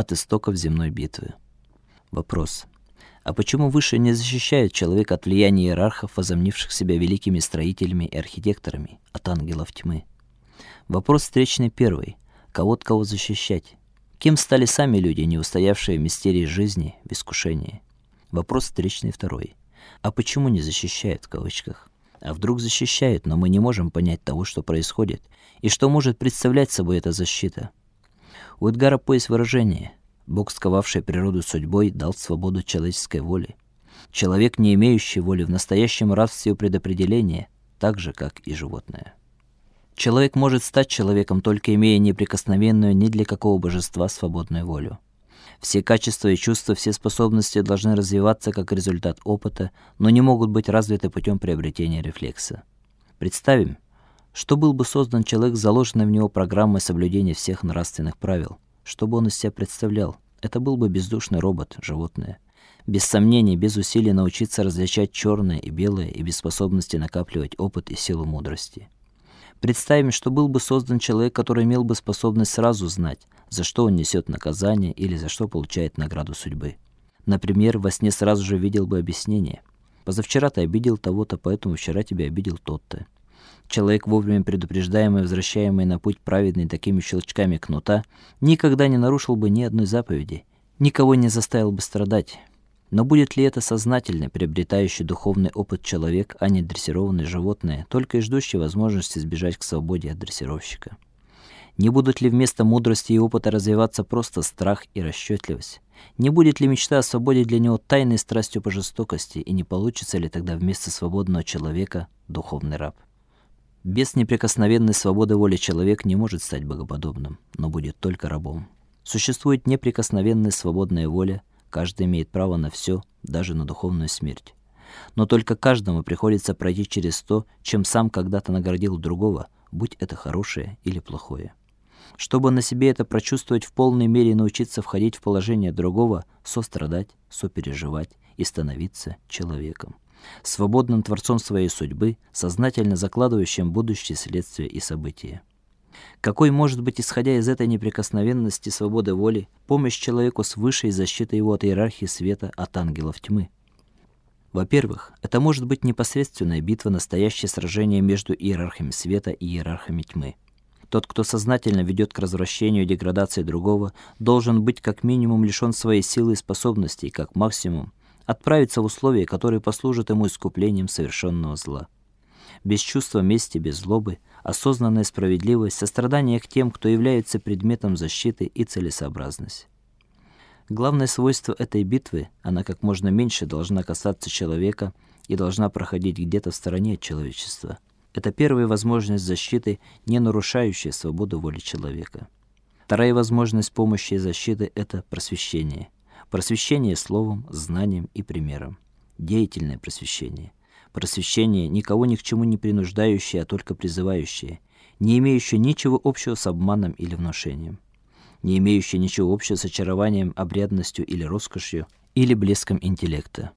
от истоков земной битвы. Вопрос. А почему выше не защищает человека от влияния иерархов, возомнивших себя великими строителями и архитекторами, от ангелов тьмы? Вопрос встречный первый. Кого от кого защищать? Кем стали сами люди, не устоявшие в мистерии жизни, в искушении? Вопрос встречный второй. А почему не защищают в кавычках? А вдруг защищают, но мы не можем понять того, что происходит, и что может представлять собой эта защита? У Эдгара По есть выражение Бог, сковавший природу судьбой, дал свободу человеческой воле. Человек, не имеющий воли, в настоящем рабстве предопределения, так же, как и животное. Человек может стать человеком, только имея неприкосновенную ни для какого божества свободную волю. Все качества и чувства, все способности должны развиваться как результат опыта, но не могут быть развиты путем приобретения рефлекса. Представим, что был бы создан человек с заложенной в него программой соблюдения всех нравственных правил. Что бы он из себя представлял? Это был бы бездушный робот, животное. Без сомнений, без усилий научиться различать черное и белое и без способности накапливать опыт и силу мудрости. Представим, что был бы создан человек, который имел бы способность сразу знать, за что он несет наказание или за что получает награду судьбы. Например, во сне сразу же видел бы объяснение. Позавчера ты обидел того-то, поэтому вчера тебя обидел тот-то. Человек, вовремя предупреждаемый, возвращаемый на путь праведный такими щелчками кнута, никогда не нарушил бы ни одной заповеди, никого не заставил бы страдать, но будет ли это сознательный, приобретающий духовный опыт человек, а не дрессированное животное, только и ждущий возможности сбежать к свободе от дрессировщика? Не будут ли вместо мудрости и опыта развиваться просто страх и расчетливость? Не будет ли мечта о свободе для него тайной страстью по жестокости, и не получится ли тогда вместо свободного человека духовный раб? Без неприкосновенной свободы воли человек не может стать богоподобным, но будет только рабом. Существует неприкосновенная свободная воля, Каждый имеет право на все, даже на духовную смерть. Но только каждому приходится пройти через то, чем сам когда-то наградил другого, будь это хорошее или плохое. Чтобы на себе это прочувствовать в полной мере и научиться входить в положение другого, сострадать, сопереживать и становиться человеком, свободным творцом своей судьбы, сознательно закладывающим будущие следствия и события. Какой может быть, исходя из этой неприкосновенности свободы воли, помощь человеку с высшей защитой его от иерархии света, от ангелов тьмы? Во-первых, это может быть непосредственная битва, настоящее сражение между иерархами света и иерархами тьмы. Тот, кто сознательно ведет к развращению и деградации другого, должен быть как минимум лишен своей силы и способностей, как максимум отправиться в условия, которые послужат ему искуплением совершенного зла. Без чувства мести, без злобы – осознанная справедливость, сострадание к тем, кто является предметом защиты и целесообразность. Главное свойство этой битвы она как можно меньше должна касаться человека и должна проходить где-то в стороне от человечества. Это первая возможность защиты, не нарушающая свободу воли человека. Вторая возможность помощи и защиты это просвещение. Просвещение словом, знанием и примером. Деятельное просвещение просвещение, никого ни к чему не принуждающее, а только призывающее, не имеющее ничего общего с обманом или внушением, не имеющее ничего общего с очарованием, обрядностью или роскошью, или блеском интеллекта.